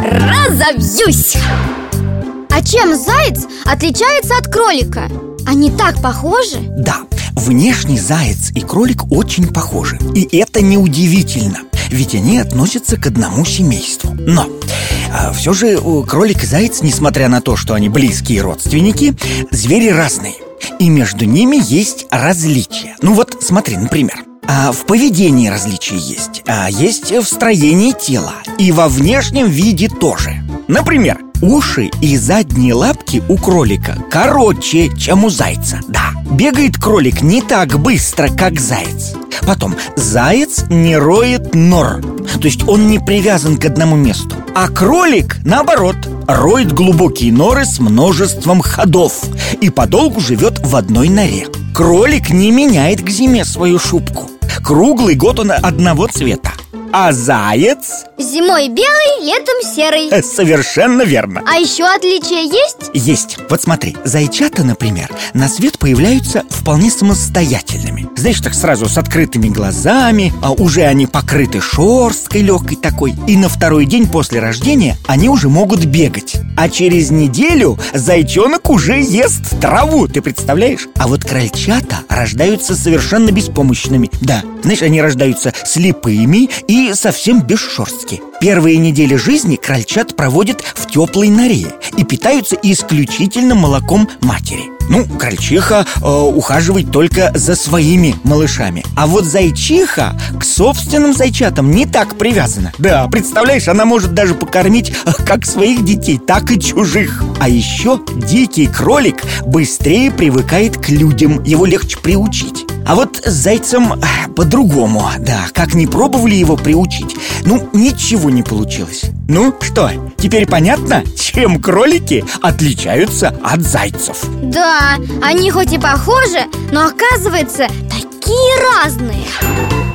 разобьюсь А чем заяц отличается от кролика? Они так похожи? Да, внешне заяц и кролик очень похожи И это неудивительно ведь они относятся к одному семейству Но а, все же кролик и заяц, несмотря на то, что они близкие родственники Звери разные И между ними есть различия Ну вот смотри, например а в поведении различия есть. А есть в строении тела. И во внешнем виде тоже. Например, уши и задние лапки у кролика короче, чем у зайца. Да, бегает кролик не так быстро, как заяц. Потом, заяц не роет нор. То есть он не привязан к одному месту. А кролик, наоборот, роет глубокие норы с множеством ходов И подолгу живет в одной норе. Кролик не меняет к зиме свою шубку Круглый год он одного цвета а заяц? Зимой белый, летом серый. Э, Совершенно верно. А еще отличия есть? Есть. Вот смотри, зайчата, например, на свет появляются вполне самостоятельными. Знаешь, так сразу с открытыми глазами А уже они покрыты шерсткой легкой такой. И на второй день после рождения они уже могут бегать. А через неделю зайчонок уже ест траву, ты представляешь? А вот крольчата рождаются совершенно беспомощными. Да, знаешь, они рождаются слепыми и совсем бесшерстки Первые недели жизни крольчат проводят в теплой норе И питаются исключительно молоком матери. Ну, крольчиха э, ухаживает только за своими малышами. А вот зайчиха к собственным зайчатам не так привязана. Да, представляешь, она может даже покормить э, как своих детей, так и чужих. А еще дикий кролик быстрее привыкает к людям. Его легче приучить а вот с зайцем э, по-другому, да, как не пробовали его приучить Ну, ничего не получилось Ну, что, теперь понятно, чем кролики отличаются от зайцев? Да, они хоть и похожи, но оказывается такие разные